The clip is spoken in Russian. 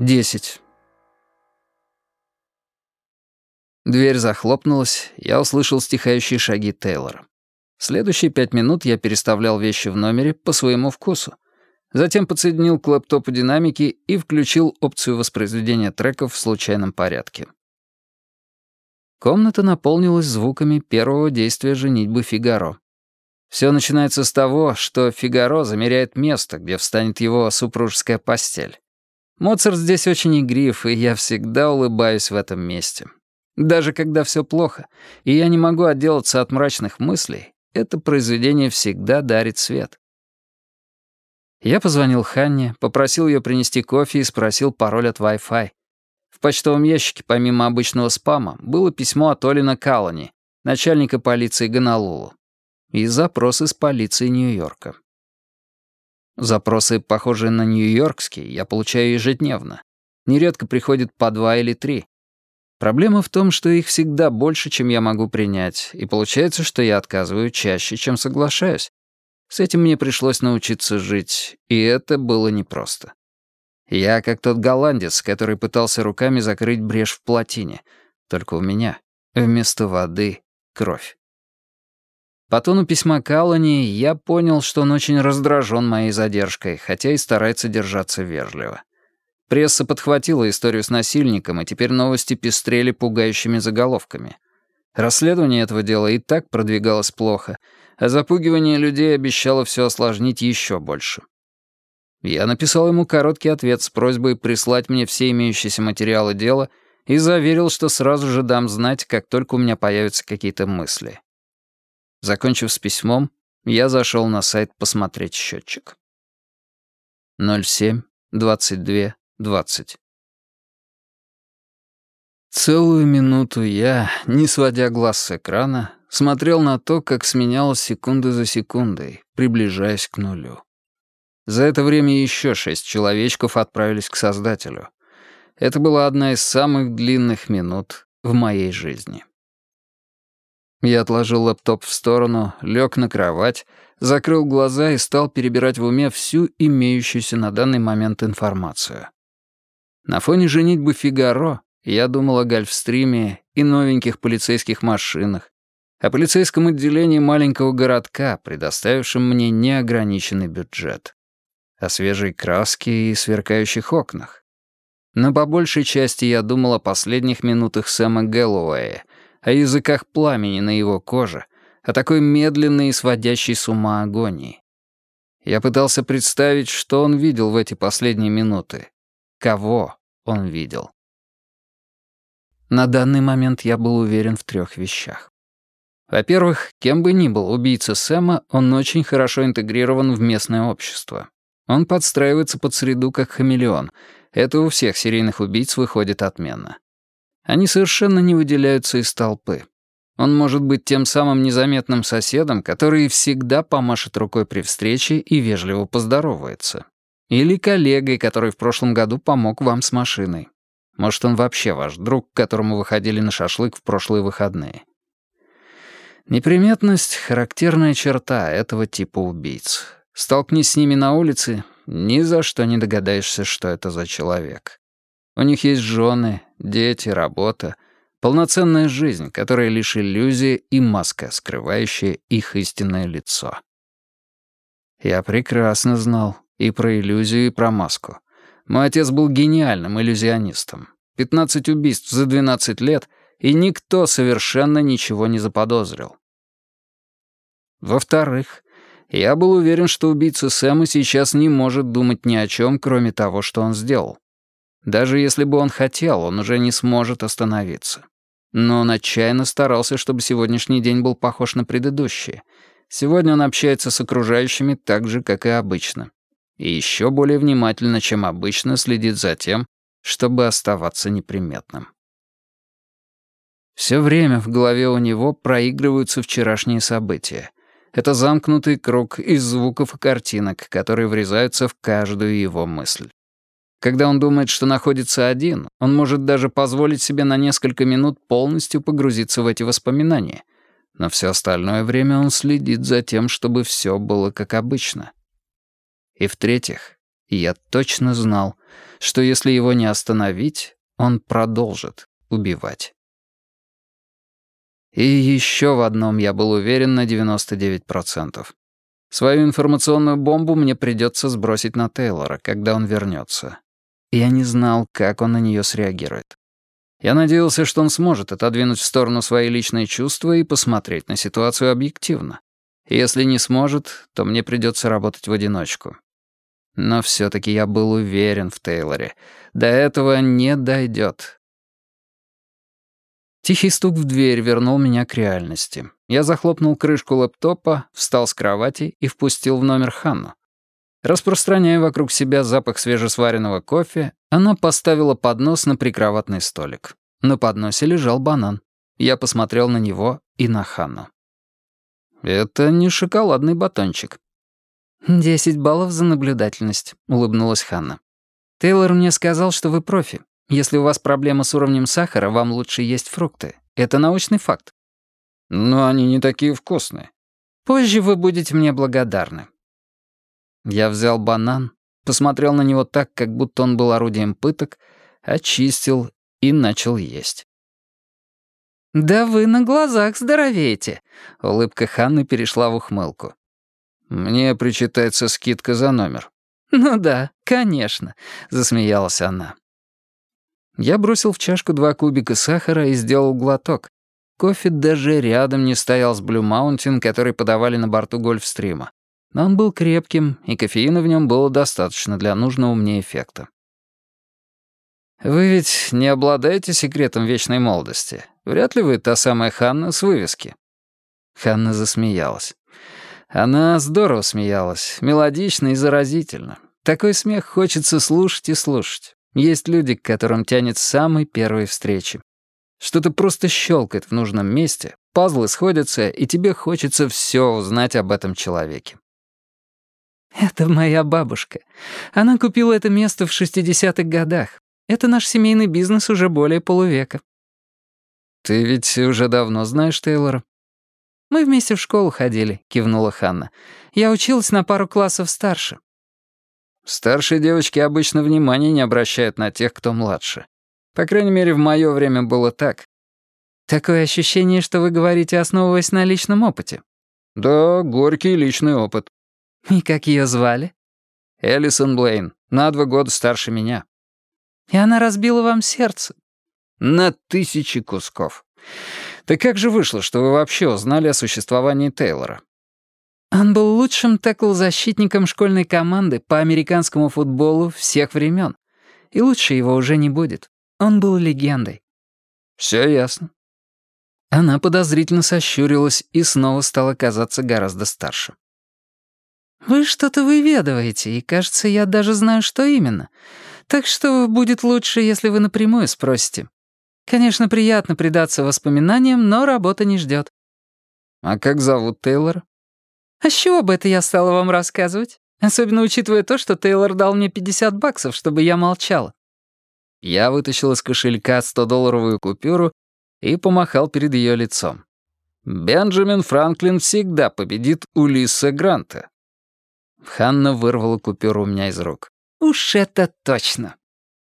Десять. Дверь захлопнулась, я услышал стихающие шаги Тейлора. Следующие пять минут я переставлял вещи в номере по своему вкусу. Затем подсоединил к лэптопу динамики и включил опцию воспроизведения треков в случайном порядке. Комната наполнилась звуками первого действия женитьбы Фигаро. Все начинается с того, что Фигаро замеряет место, где встанет его супружеская постель. Моцарт здесь очень игрив, и я всегда улыбаюсь в этом месте. Даже когда все плохо, и я не могу отделаться от мрачных мыслей, это произведение всегда дарит свет. Я позвонил Ханне, попросил ее принести кофе и спросил пароль от Wi-Fi. В почтовом ящике, помимо обычного спама, было письмо от Олина Калани, начальника полиции Гонолулу, и запрос из полиции Нью-Йорка. Запросы, похожие на нью-йоркские, я получаю ежедневно. Нередко приходит по два или три. Проблема в том, что их всегда больше, чем я могу принять, и получается, что я отказываю чаще, чем соглашаюсь. С этим мне пришлось научиться жить, и это было непросто. Я как тот голландец, который пытался руками закрыть брешь в плотине. Только у меня вместо воды — кровь. По тону письма Калани я понял, что он очень раздражен моей задержкой, хотя и старается держаться вежливо. Пресса подхватила историю с насильником, и теперь новости пестрели пугающими заголовками. Расследование этого дела и так продвигалось плохо, а запугивание людей обещало все осложнить еще больше. Я написал ему короткий ответ с просьбой прислать мне все имеющиеся материалы дела и заверил, что сразу же дам знать, как только у меня появятся какие-то мысли. Закончив с письмом, я зашел на сайт посмотреть счетчик. 07, 22, 20. Целую минуту я, не сводя глаз с экрана, смотрел на то, как сменялось секунды за секундой, приближаясь к нулю. За это время еще шесть человечков отправились к Создателю. Это была одна из самых длинных минут в моей жизни. Я отложил лэптоп в сторону, лег на кровать, закрыл глаза и стал перебирать в уме всю имеющуюся на данный момент информацию. На фоне женитьбы Фигаро я думал о гольфстриме и новеньких полицейских машинах, о полицейском отделении маленького городка, предоставившем мне неограниченный бюджет о свежей краске и сверкающих окнах. Но по большей части я думал о последних минутах Сэма Гэллоуэя, о языках пламени на его коже, о такой медленной и сводящей с ума агонии. Я пытался представить, что он видел в эти последние минуты. Кого он видел. На данный момент я был уверен в трех вещах. Во-первых, кем бы ни был убийца Сэма, он очень хорошо интегрирован в местное общество. Он подстраивается под среду, как хамелеон. Это у всех серийных убийц выходит отменно. Они совершенно не выделяются из толпы. Он может быть тем самым незаметным соседом, который всегда помашет рукой при встрече и вежливо поздоровается. Или коллегой, который в прошлом году помог вам с машиной. Может, он вообще ваш друг, к которому вы ходили на шашлык в прошлые выходные. Неприметность — характерная черта этого типа убийц. Столкнись с ними на улице, ни за что не догадаешься, что это за человек. У них есть жены, дети, работа, полноценная жизнь, которая лишь иллюзия и маска, скрывающая их истинное лицо. Я прекрасно знал и про иллюзию, и про маску. Мой отец был гениальным иллюзионистом. 15 убийств за 12 лет, и никто совершенно ничего не заподозрил. Во-вторых, я был уверен, что убийца Сэма сейчас не может думать ни о чем, кроме того, что он сделал. Даже если бы он хотел, он уже не сможет остановиться. Но он отчаянно старался, чтобы сегодняшний день был похож на предыдущие. Сегодня он общается с окружающими так же, как и обычно. И еще более внимательно, чем обычно, следит за тем, чтобы оставаться неприметным. Все время в голове у него проигрываются вчерашние события — это замкнутый круг из звуков и картинок, которые врезаются в каждую его мысль. Когда он думает, что находится один, он может даже позволить себе на несколько минут полностью погрузиться в эти воспоминания. Но все остальное время он следит за тем, чтобы все было как обычно. И в-третьих, я точно знал, что если его не остановить, он продолжит убивать. И еще в одном я был уверен на 99%. Свою информационную бомбу мне придется сбросить на Тейлора, когда он вернется. Я не знал, как он на нее среагирует. Я надеялся, что он сможет отодвинуть в сторону свои личные чувства и посмотреть на ситуацию объективно. если не сможет, то мне придется работать в одиночку. Но все-таки я был уверен в Тейлоре. До этого не дойдет. Тихий стук в дверь вернул меня к реальности. Я захлопнул крышку лэптопа, встал с кровати и впустил в номер Ханну. Распространяя вокруг себя запах свежесваренного кофе, она поставила поднос на прикроватный столик. На подносе лежал банан. Я посмотрел на него и на Ханну. «Это не шоколадный батончик». «Десять баллов за наблюдательность», — улыбнулась Ханна. «Тейлор мне сказал, что вы профи. Если у вас проблема с уровнем сахара, вам лучше есть фрукты. Это научный факт. Но они не такие вкусные. Позже вы будете мне благодарны. Я взял банан, посмотрел на него так, как будто он был орудием пыток, очистил и начал есть. «Да вы на глазах здоровеете!» Улыбка Ханны перешла в ухмылку. «Мне причитается скидка за номер». «Ну да, конечно», — засмеялась она. Я бросил в чашку два кубика сахара и сделал глоток. Кофе даже рядом не стоял с Blue Mountain, который подавали на борту Гольфстрима. Но он был крепким, и кофеина в нем было достаточно для нужного мне эффекта. «Вы ведь не обладаете секретом вечной молодости. Вряд ли вы та самая Ханна с вывески». Ханна засмеялась. Она здорово смеялась, мелодично и заразительно. Такой смех хочется слушать и слушать. Есть люди, к которым тянет с самой первой встречи. Что-то просто щелкает в нужном месте, пазлы сходятся, и тебе хочется все узнать об этом человеке. «Это моя бабушка. Она купила это место в 60-х годах. Это наш семейный бизнес уже более полувека». «Ты ведь уже давно знаешь Тейлора?» «Мы вместе в школу ходили», — кивнула Ханна. «Я училась на пару классов старше. Старшие девочки обычно внимания не обращают на тех, кто младше. По крайней мере, в мое время было так. Такое ощущение, что вы говорите, основываясь на личном опыте. Да, горький личный опыт. И как ее звали? Элисон Блейн, на два года старше меня. И она разбила вам сердце? На тысячи кусков. Так как же вышло, что вы вообще узнали о существовании Тейлора? Он был лучшим текл-защитником школьной команды по американскому футболу всех времен. И лучше его уже не будет. Он был легендой. Все ясно. Она подозрительно сощурилась и снова стала казаться гораздо старше. «Вы что-то выведываете, и, кажется, я даже знаю, что именно. Так что будет лучше, если вы напрямую спросите. Конечно, приятно предаться воспоминаниям, но работа не ждет. «А как зовут Тейлора?» А с чего бы это я стала вам рассказывать? Особенно учитывая то, что Тейлор дал мне 50 баксов, чтобы я молчала. Я вытащил из кошелька 100-долларовую купюру и помахал перед ее лицом. «Бенджамин Франклин всегда победит Улисса Гранта». Ханна вырвала купюру у меня из рук. «Уж это точно!»